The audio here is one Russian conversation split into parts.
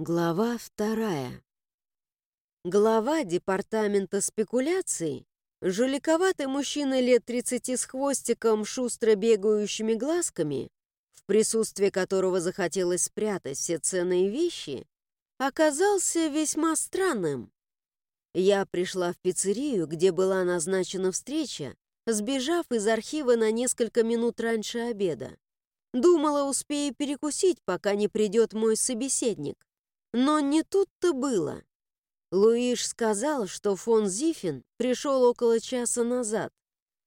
Глава вторая. Глава департамента спекуляций, жуликоватый мужчина лет 30 с хвостиком, шустро бегающими глазками, в присутствии которого захотелось спрятать все ценные вещи, оказался весьма странным. Я пришла в пиццерию, где была назначена встреча, сбежав из архива на несколько минут раньше обеда. Думала, успею перекусить, пока не придет мой собеседник. Но не тут-то было. Луиш сказал, что фон Зифин пришел около часа назад.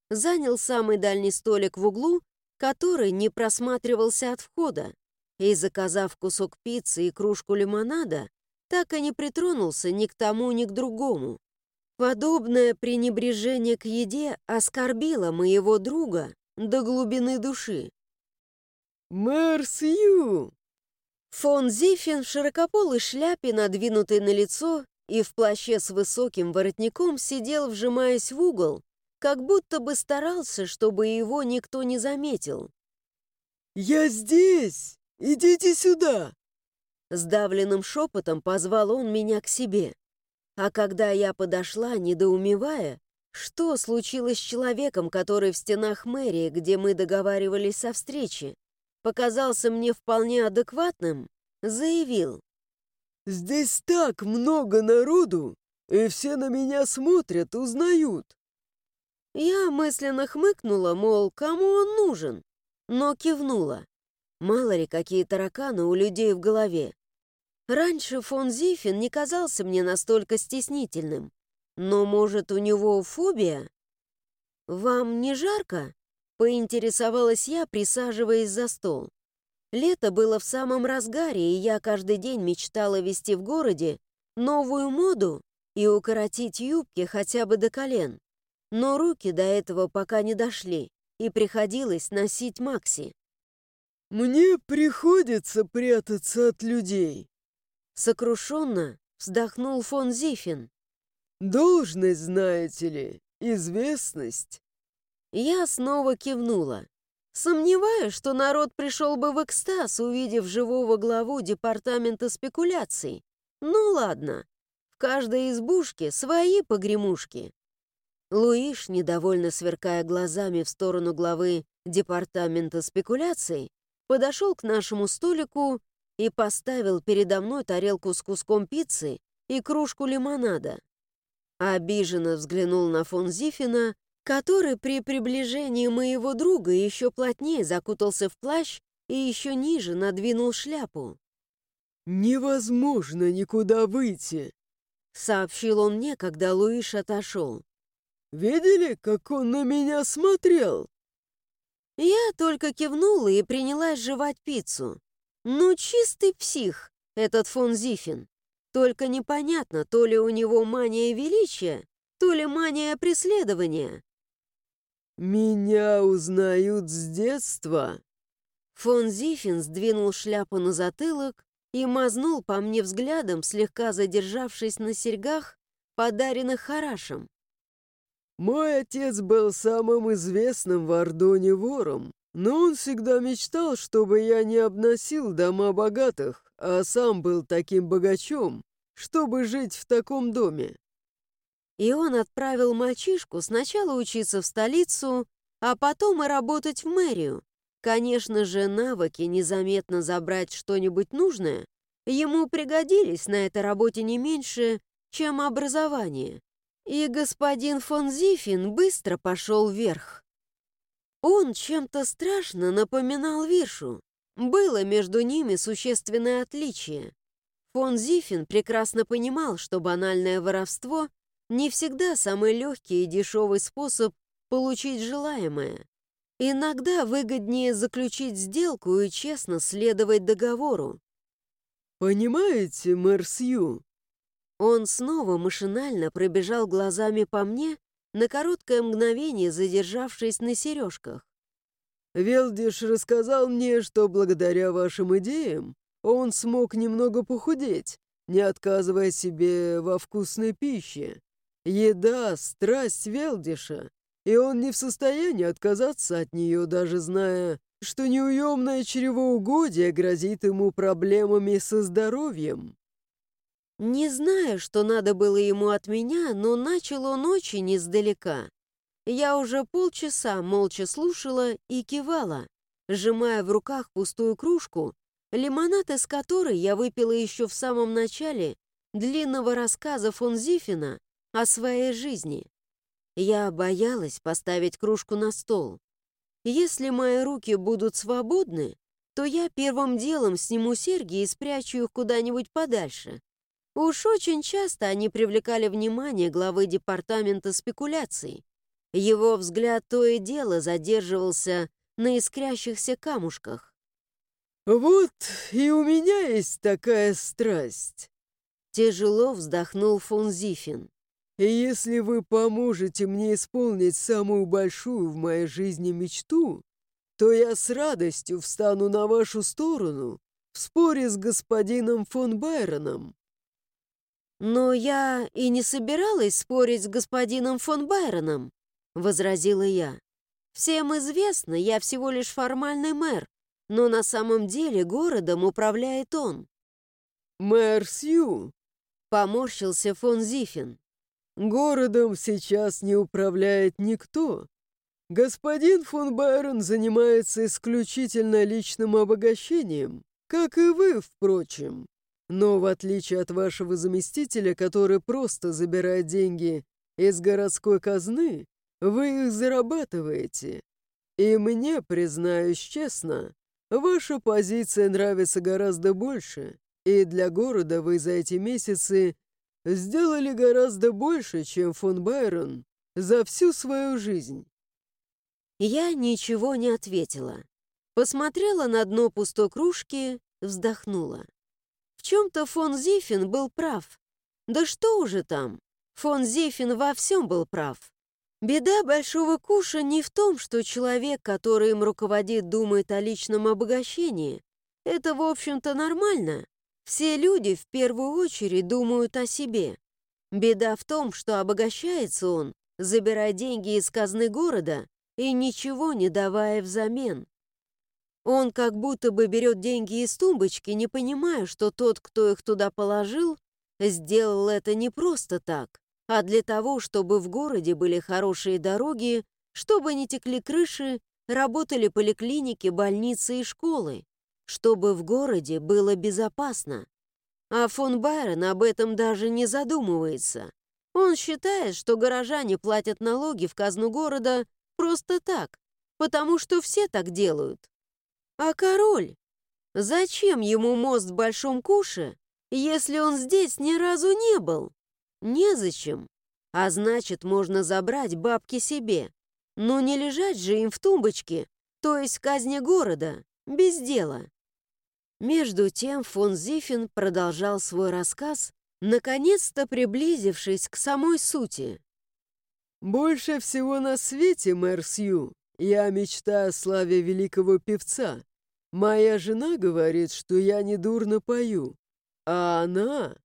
Занял самый дальний столик в углу, который не просматривался от входа, и, заказав кусок пиццы и кружку лимонада, так и не притронулся ни к тому, ни к другому. Подобное пренебрежение к еде оскорбило моего друга до глубины души. «Мэр Сью!» Фон Зифин в широкополой шляпе, надвинутой на лицо, и в плаще с высоким воротником сидел, вжимаясь в угол, как будто бы старался, чтобы его никто не заметил. «Я здесь! Идите сюда!» Сдавленным шепотом позвал он меня к себе. А когда я подошла, недоумевая, что случилось с человеком, который в стенах мэрии, где мы договаривались о встрече, показался мне вполне адекватным, заявил. «Здесь так много народу, и все на меня смотрят, узнают». Я мысленно хмыкнула, мол, кому он нужен, но кивнула. Мало ли, какие тараканы у людей в голове. Раньше фон Зифин не казался мне настолько стеснительным. Но, может, у него фобия? «Вам не жарко?» Поинтересовалась я, присаживаясь за стол. Лето было в самом разгаре, и я каждый день мечтала вести в городе новую моду и укоротить юбки хотя бы до колен. Но руки до этого пока не дошли, и приходилось носить макси. «Мне приходится прятаться от людей», — сокрушенно вздохнул фон Зифин. «Должность, знаете ли, известность. Я снова кивнула. Сомневаюсь, что народ пришел бы в экстаз, увидев живого главу департамента спекуляций. Ну ладно, в каждой избушке свои погремушки. Луиш, недовольно сверкая глазами в сторону главы департамента спекуляций, подошел к нашему столику и поставил передо мной тарелку с куском пиццы и кружку лимонада. Обиженно взглянул на фон Зифина, который при приближении моего друга еще плотнее закутался в плащ и еще ниже надвинул шляпу. «Невозможно никуда выйти», — сообщил он мне, когда Луиш отошел. «Видели, как он на меня смотрел?» Я только кивнула и принялась жевать пиццу. Ну, чистый псих, этот фон Зифин. Только непонятно, то ли у него мания величия, то ли мания преследования. «Меня узнают с детства?» Фон Зифин сдвинул шляпу на затылок и мазнул по мне взглядом, слегка задержавшись на серьгах, подаренных Харашем. «Мой отец был самым известным в Ордоне вором, но он всегда мечтал, чтобы я не обносил дома богатых, а сам был таким богачом, чтобы жить в таком доме. И он отправил мальчишку сначала учиться в столицу, а потом и работать в мэрию. Конечно же, навыки незаметно забрать что-нибудь нужное ему пригодились на этой работе не меньше, чем образование. И господин фон Зифин быстро пошел вверх. Он чем-то страшно напоминал Виршу. Было между ними существенное отличие. Фон Зифин прекрасно понимал, что банальное воровство не всегда самый легкий и дешевый способ получить желаемое. Иногда выгоднее заключить сделку и честно следовать договору. «Понимаете, мэр Сью?» Он снова машинально пробежал глазами по мне, на короткое мгновение задержавшись на сережках. «Велдиш рассказал мне, что благодаря вашим идеям он смог немного похудеть, не отказывая себе во вкусной пище. Еда — страсть Велдиша, и он не в состоянии отказаться от нее, даже зная, что неуемное чревоугодие грозит ему проблемами со здоровьем. Не знаю, что надо было ему от меня, но начал он очень издалека. Я уже полчаса молча слушала и кивала, сжимая в руках пустую кружку, лимонад из которой я выпила еще в самом начале длинного рассказа фон Зифина о своей жизни. Я боялась поставить кружку на стол. Если мои руки будут свободны, то я первым делом сниму серьги и спрячу их куда-нибудь подальше. Уж очень часто они привлекали внимание главы департамента спекуляций. Его взгляд то и дело задерживался на искрящихся камушках. «Вот и у меня есть такая страсть», — тяжело вздохнул фон Зифин. «И если вы поможете мне исполнить самую большую в моей жизни мечту, то я с радостью встану на вашу сторону в споре с господином фон Байроном». «Но я и не собиралась спорить с господином фон Байроном», — возразила я. «Всем известно, я всего лишь формальный мэр, но на самом деле городом управляет он». «Мэр Сью», — поморщился фон Зифин. «Городом сейчас не управляет никто. Господин фон Байрон занимается исключительно личным обогащением, как и вы, впрочем. Но в отличие от вашего заместителя, который просто забирает деньги из городской казны, вы их зарабатываете. И мне, признаюсь честно, ваша позиция нравится гораздо больше, и для города вы за эти месяцы сделали гораздо больше, чем фон Байрон за всю свою жизнь. Я ничего не ответила. Посмотрела на дно пустой кружки, вздохнула. В чем-то фон Зифин был прав. Да что уже там? Фон Зифин во всем был прав. Беда большого куша не в том, что человек, который им руководит, думает о личном обогащении. Это, в общем-то, нормально. Все люди в первую очередь думают о себе. Беда в том, что обогащается он, забирая деньги из казны города и ничего не давая взамен. Он как будто бы берет деньги из тумбочки, не понимая, что тот, кто их туда положил, сделал это не просто так а для того, чтобы в городе были хорошие дороги, чтобы не текли крыши, работали поликлиники, больницы и школы, чтобы в городе было безопасно. А фон Байрон об этом даже не задумывается. Он считает, что горожане платят налоги в казну города просто так, потому что все так делают. А король? Зачем ему мост в Большом Куше, если он здесь ни разу не был? Незачем. А значит, можно забрать бабки себе. Но не лежать же им в тумбочке, то есть в казне города, без дела. Между тем фон Зифин продолжал свой рассказ, наконец-то приблизившись к самой сути. «Больше всего на свете, мэр Сью, я мечтаю о славе великого певца. Моя жена говорит, что я недурно пою, а она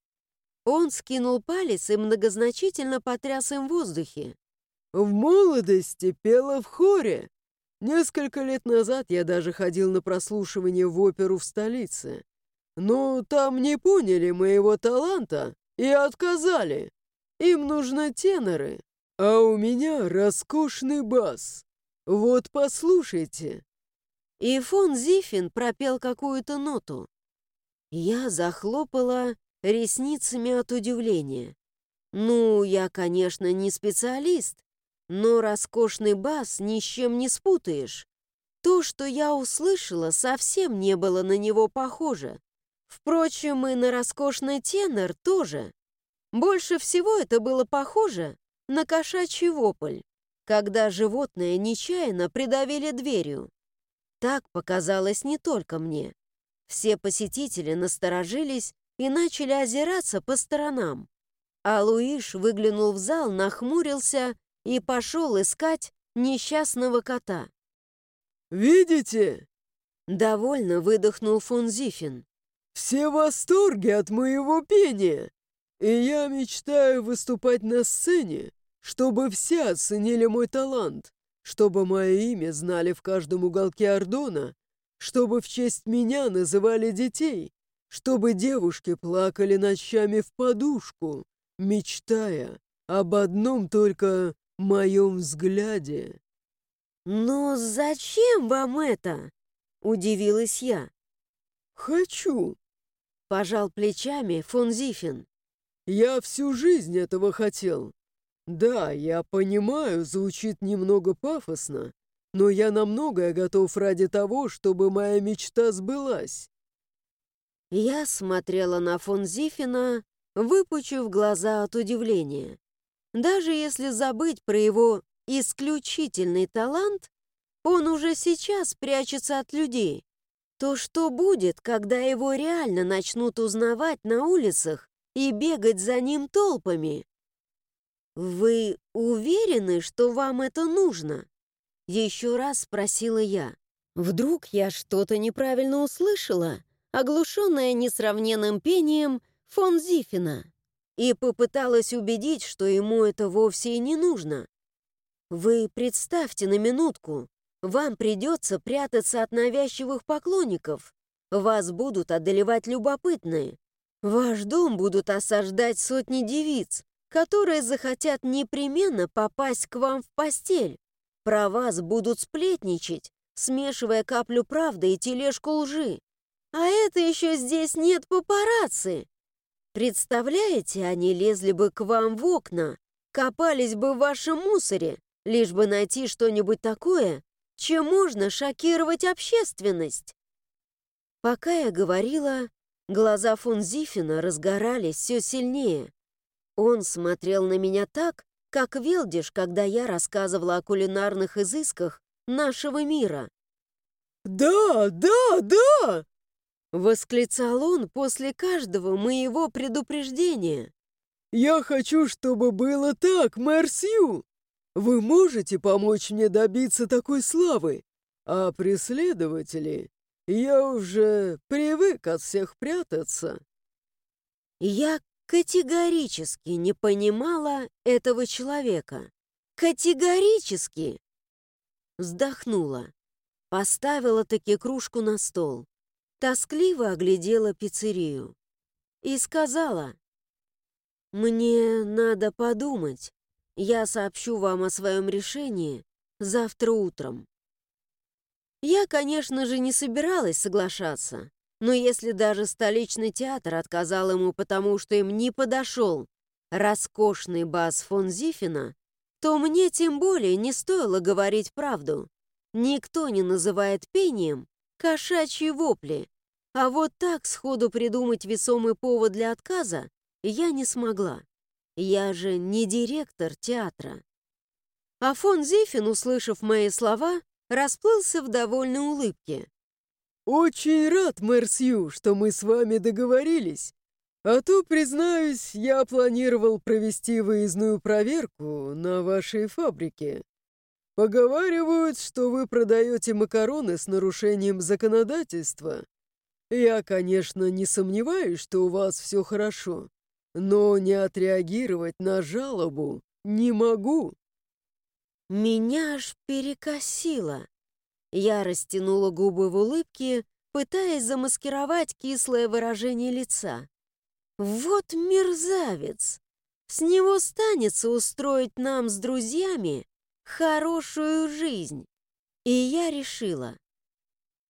он скинул палец и многозначительно потряс им в воздухе. «В молодости пела в хоре. Несколько лет назад я даже ходил на прослушивание в оперу в столице. Но там не поняли моего таланта и отказали. Им нужны теноры, а у меня роскошный бас. Вот послушайте». И фон Зифин пропел какую-то ноту. Я захлопала ресницами от удивления. Ну, я, конечно, не специалист, но роскошный бас ни с чем не спутаешь. То, что я услышала, совсем не было на него похоже. Впрочем, и на роскошный тенор тоже. Больше всего это было похоже на кошачий вопль, когда животное нечаянно придавили дверью. Так показалось не только мне. Все посетители насторожились и начали озираться по сторонам. А Луиш выглянул в зал, нахмурился и пошел искать несчастного кота. «Видите?» — довольно выдохнул фон Зифин. «Все в восторге от моего пения, и я мечтаю выступать на сцене, чтобы все оценили мой талант, чтобы мое имя знали в каждом уголке Ордона, чтобы в честь меня называли детей, чтобы девушки плакали ночами в подушку, мечтая об одном только моем взгляде. «Но зачем вам это?» — удивилась я. «Хочу», — пожал плечами фон Зифин. «Я всю жизнь этого хотел. Да, я понимаю, звучит немного пафосно, но я на многое готов ради того, чтобы моя мечта сбылась». Я смотрела на фон Зифина, выпучив глаза от удивления. Даже если забыть про его исключительный талант, он уже сейчас прячется от людей. То что будет, когда его реально начнут узнавать на улицах и бегать за ним толпами? «Вы уверены, что вам это нужно?» Еще раз спросила я. Вдруг я что-то неправильно услышала, оглушенная несравненным пением фон Зифина, и попыталась убедить, что ему это вовсе и не нужно. Вы представьте на минутку, вам придется прятаться от навязчивых поклонников. Вас будут одолевать любопытные. Ваш дом будут осаждать сотни девиц, которые захотят непременно попасть к вам в постель. Про вас будут сплетничать, смешивая каплю правды и тележку лжи. А это еще здесь нет папарацци. Представляете, они лезли бы к вам в окна, копались бы в вашем мусоре, лишь бы найти что-нибудь такое, чем можно шокировать общественность. Пока я говорила, глаза фон Зифина разгорались все сильнее. Он смотрел на меня так, как Велдиш, когда я рассказывала о кулинарных изысках нашего мира. «Да, да, да!» Восклицал он после каждого моего предупреждения. «Я хочу, чтобы было так, мэр Сью! Вы можете помочь мне добиться такой славы? А преследователи, я уже привык от всех прятаться». Я категорически не понимала этого человека. Категорически! Вздохнула. Поставила таки кружку на стол. Тоскливо оглядела пиццерию. И сказала, «Мне надо подумать. Я сообщу вам о своем решении завтра утром. Я, конечно же, не собиралась соглашаться, но если даже столичный театр отказал ему потому, что им не подошел роскошный бас фон Зифина, то мне тем более не стоило говорить правду. Никто не называет пением кошачьи вопли, а вот так сходу придумать весомый повод для отказа я не смогла. Я же не директор театра. А фон Зифин, услышав мои слова, расплылся в довольной улыбке. «Очень рад, мэр Сью, что мы с вами договорились. А то, признаюсь, я планировал провести выездную проверку на вашей фабрике. Поговаривают, что вы продаете макароны с нарушением законодательства. Я, конечно, не сомневаюсь, что у вас все хорошо но не отреагировать на жалобу не могу. Меня аж перекосило. Я растянула губы в улыбке, пытаясь замаскировать кислое выражение лица. Вот мерзавец! С него станется устроить нам с друзьями хорошую жизнь. И я решила.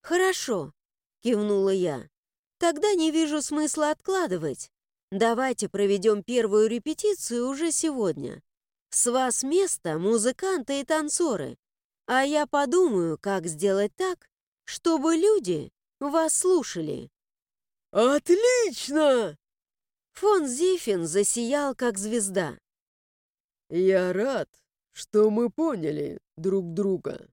«Хорошо», — кивнула я. «Тогда не вижу смысла откладывать. Давайте проведем первую репетицию уже сегодня. С вас место музыканты и танцоры. А я подумаю, как сделать так, чтобы люди вас слушали». «Отлично!» Фон Зифин засиял, как звезда. «Я рад, что мы поняли друг друга».